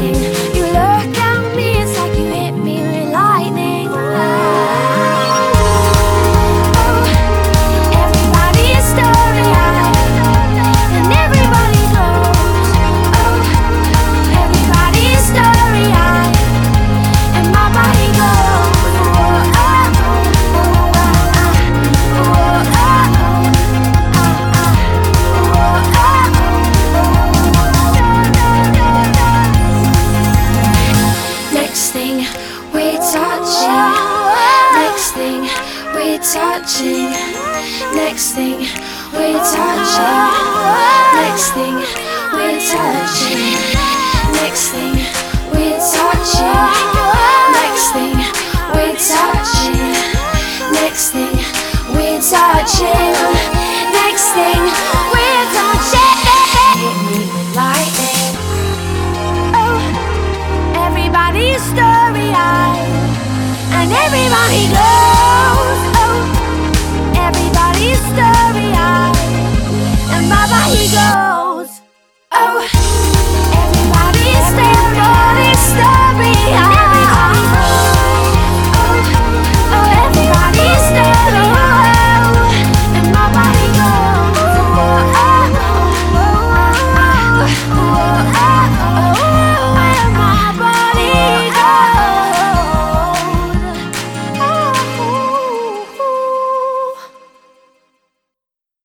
wishing. touching. Next thing, we're touching. Next thing, we're touching. Next thing, we're touching. Next thing, we're touching. Next thing, we're touching. Next thing, we're touching. Everybody's story eyed, and everybody goes.